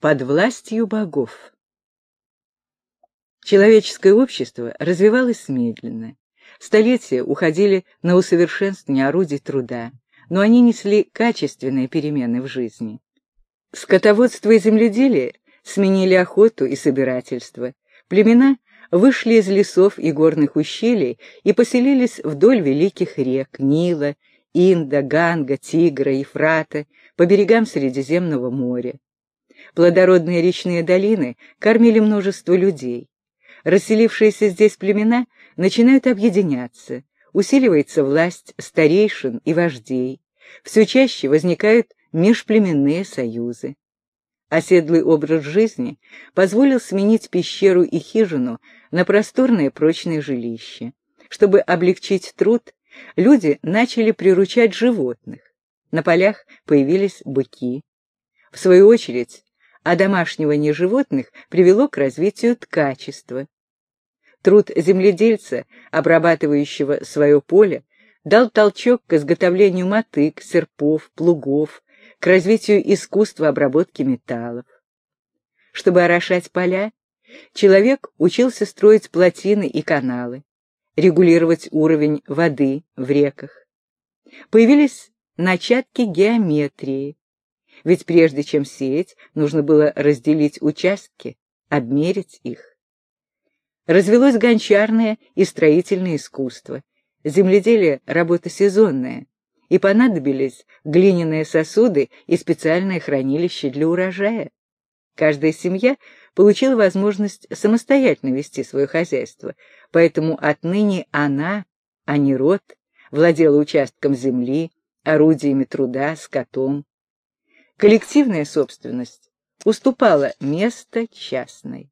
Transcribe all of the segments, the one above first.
под властью богов. Человеческое общество развивалось медленно. Столетия уходили на усовершенствование орудий труда, но они несли качественные перемены в жизни. Скотоводство и земледелие сменили охоту и собирательство. Племена вышли из лесов и горных ущелий и поселились вдоль великих рек Нила, Инда, Ганга, Тигра, Ефрата, по берегам Средиземного моря. Плодородные речные долины кормили множество людей. Расселившиеся здесь племена начинают объединяться, усиливается власть старейшин и вождей, все чаще возникают межплеменные союзы. Оседлый образ жизни позволил сменить пещеру и хижину на просторное прочное жилище. Чтобы облегчить труд, люди начали приручать животных. На полях появились быки. В свою очередь, одомашнивание животных привело к развитию ткачества. Труд земледельца, обрабатывающего свое поле, дал толчок к изготовлению мотык, серпов, плугов, к развитию искусства обработки металлов. Чтобы орошать поля, человек учился строить плотины и каналы, регулировать уровень воды в реках. Появились начатки геометрии, ведь прежде чем сеять, нужно было разделить участки, обмерить их. Развелось гончарное и строительное искусство, земледелие — работа сезонная, и понадобились глиняные сосуды и специальное хранилище для урожая. Каждая семья получила возможность самостоятельно вести свое хозяйство, поэтому отныне она, а не род, владела участком земли, орудиями труда, скотом. Коллективная собственность уступала место частной.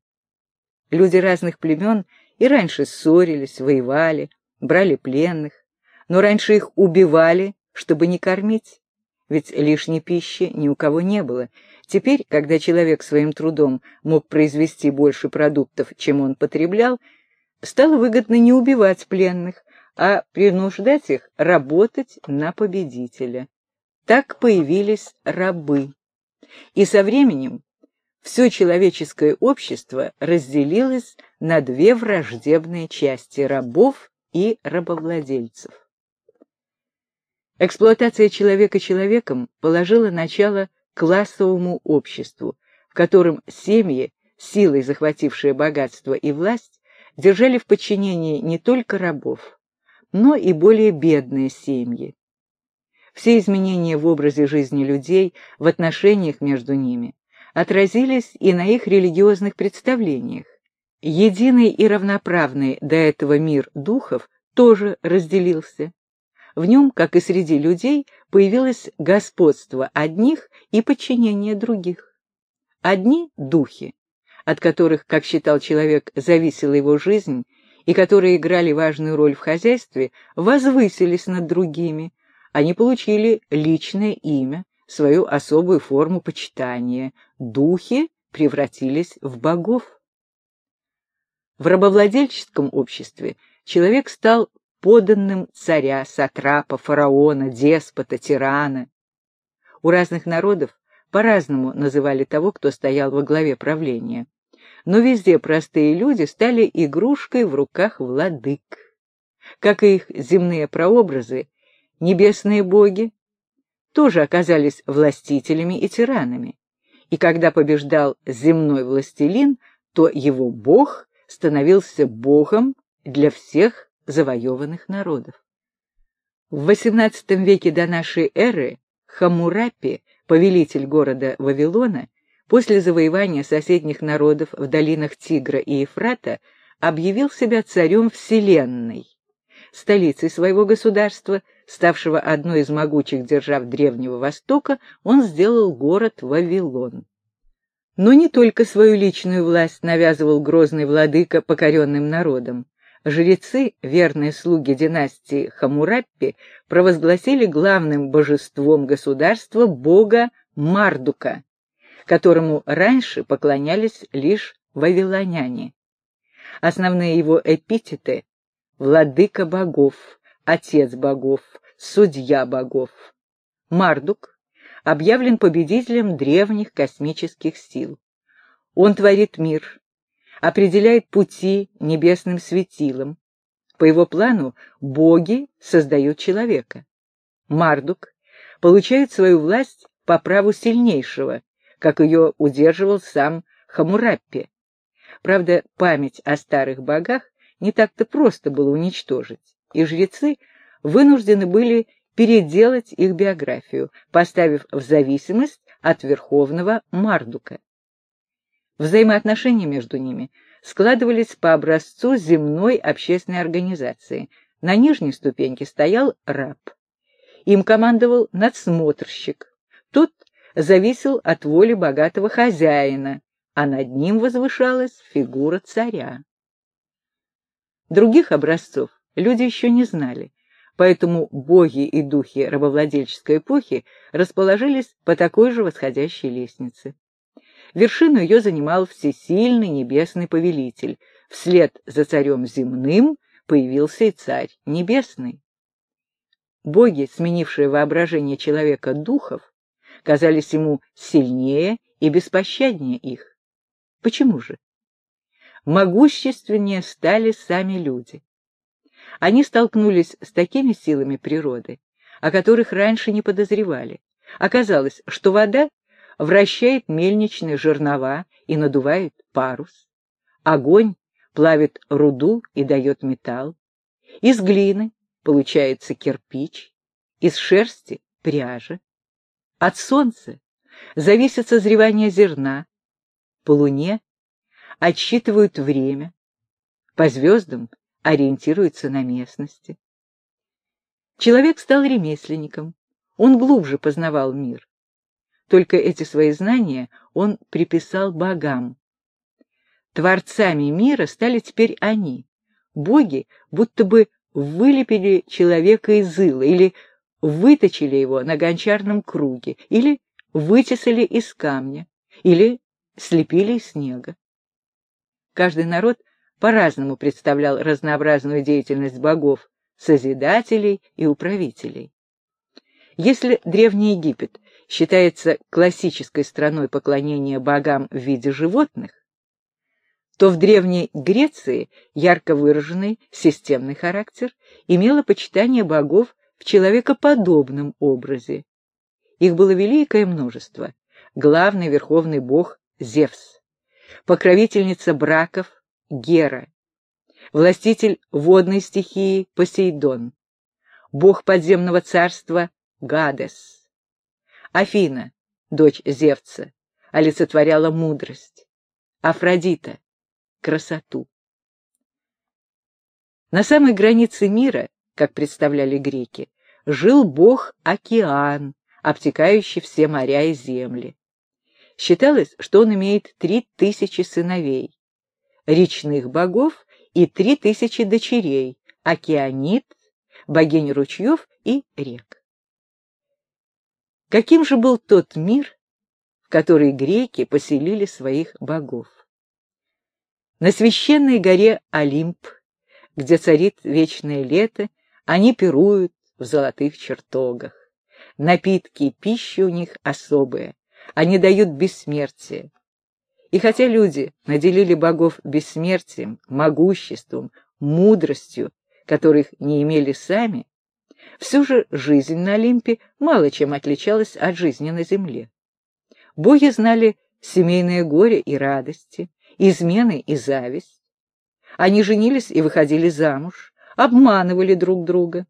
Люди разных племен и раньше ссорились, воевали, брали пленных, но раньше их убивали, чтобы не кормить, ведь лишней пищи ни у кого не было. Теперь, когда человек своим трудом мог произвести больше продуктов, чем он потреблял, стало выгодно не убивать пленных, а принуждать их работать на победителя. Так появились рабы. И со временем все человеческое общество разделилось на две враждебные части – рабов и рабовладельцев. Эксплуатация человека человеком положила начало классовому обществу, в котором семьи, силой захватившие богатство и власть, держали в подчинении не только рабов, но и более бедные семьи. Все изменения в образе жизни людей, в отношениях между ними, отразились и на их религиозных представлениях. Единый и равноправный до этого мир духов тоже разделился. В нем, как и среди людей, появилось господство одних и подчинение других. Одни — духи, от которых, как считал человек, зависела его жизнь и которые играли важную роль в хозяйстве, возвысились над другими. Они получили личное имя, свою особую форму почитания. Духи превратились в богов. В рабовладельческом обществе человек стал поданным царя, сатрапа, фараона, деспота, тирана. У разных народов по-разному называли того, кто стоял во главе правления но везде простые люди стали игрушкой в руках владык. Как и их земные прообразы, небесные боги тоже оказались властителями и тиранами. И когда побеждал земной властелин, то его бог становился богом для всех завоеванных народов. В XVIII веке до нашей эры Хамурапи, повелитель города Вавилона, после завоевания соседних народов в долинах Тигра и Ефрата объявил себя царем Вселенной. Столицей своего государства, ставшего одной из могучих держав Древнего Востока, он сделал город Вавилон. Но не только свою личную власть навязывал грозный владыка покоренным народам. Жрецы, верные слуги династии Хамураппи, провозгласили главным божеством государства бога Мардука, которому раньше поклонялись лишь вавилоняне. Основные его эпитеты — владыка богов, отец богов, судья богов. Мардук объявлен победителем древних космических сил. Он творит мир, определяет пути небесным светилам. По его плану боги создают человека. Мардук получает свою власть по праву сильнейшего, как ее удерживал сам Хамураппи. Правда, память о старых богах не так-то просто было уничтожить, и жрецы вынуждены были переделать их биографию, поставив в зависимость от верховного Мардука. Взаимоотношения между ними складывались по образцу земной общественной организации. На нижней ступеньке стоял раб. Им командовал надсмотрщик. Тот зависел от воли богатого хозяина, а над ним возвышалась фигура царя. Других образцов люди еще не знали, поэтому боги и духи рабовладельческой эпохи расположились по такой же восходящей лестнице. Вершину ее занимал всесильный небесный повелитель. Вслед за царем земным появился и царь небесный. Боги, сменившие воображение человека духов, казались ему сильнее и беспощаднее их. Почему же? Могущественнее стали сами люди. Они столкнулись с такими силами природы, о которых раньше не подозревали. Оказалось, что вода вращает мельничные жернова и надувает парус. Огонь плавит руду и дает металл. Из глины получается кирпич, из шерсти — пряжа. От солнца зависит созревание зерна, по луне отсчитывают время, по звездам ориентируются на местности. Человек стал ремесленником, он глубже познавал мир. Только эти свои знания он приписал богам. Творцами мира стали теперь они. Боги будто бы вылепили человека из ила или выточили его на гончарном круге, или вытесали из камня, или слепили из снега. Каждый народ по-разному представлял разнообразную деятельность богов, созидателей и управителей. Если Древний Египет считается классической страной поклонения богам в виде животных, то в Древней Греции ярко выраженный системный характер имело почитание богов в человекоподобном образе. Их было великое множество. Главный верховный бог — Зевс, покровительница браков Гера, властитель водной стихии Посейдон, бог подземного царства Гадес. Афина, дочь Зевца, олицетворяла мудрость, Афродита — красоту. На самой границе мира, как представляли греки, жил бог-океан, обтекающий все моря и земли. Считалось, что он имеет три тысячи сыновей, речных богов и три тысячи дочерей, океанит, богинь ручьев и рек. Каким же был тот мир, в который греки поселили своих богов? На священной горе Олимп, где царит вечное лето, они пируют в золотых чертогах. Напитки и пища у них особые, они дают бессмертие. И хотя люди наделили богов бессмертием, могуществом, мудростью, которых не имели сами, все же жизнь на Олимпе мало чем отличалась от жизни на земле. Боги знали семейное горе и радости, измены и зависть. Они женились и выходили замуж, обманывали друг друга.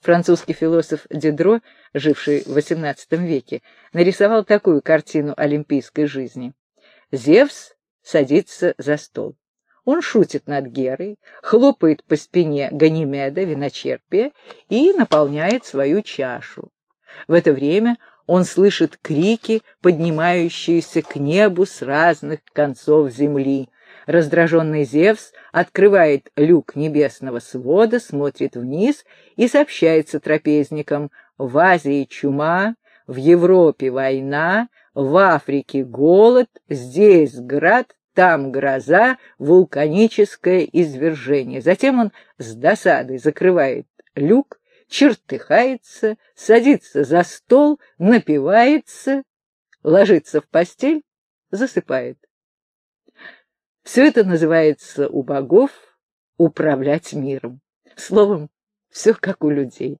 Французский философ Дидро, живший в XVIII веке, нарисовал такую картину олимпийской жизни. Зевс садится за стол. Он шутит над Герой, хлопает по спине Ганимеда, виночерпия, и наполняет свою чашу. В это время он слышит крики, поднимающиеся к небу с разных концов земли. Раздраженный Зевс открывает люк небесного свода, смотрит вниз и сообщается трапезникам «В Азии чума, в Европе война, в Африке голод, здесь град, там гроза, вулканическое извержение. Затем он с досадой закрывает люк, чертыхается, садится за стол, напивается, ложится в постель, засыпает. Все это называется у богов управлять миром. Словом, все как у людей.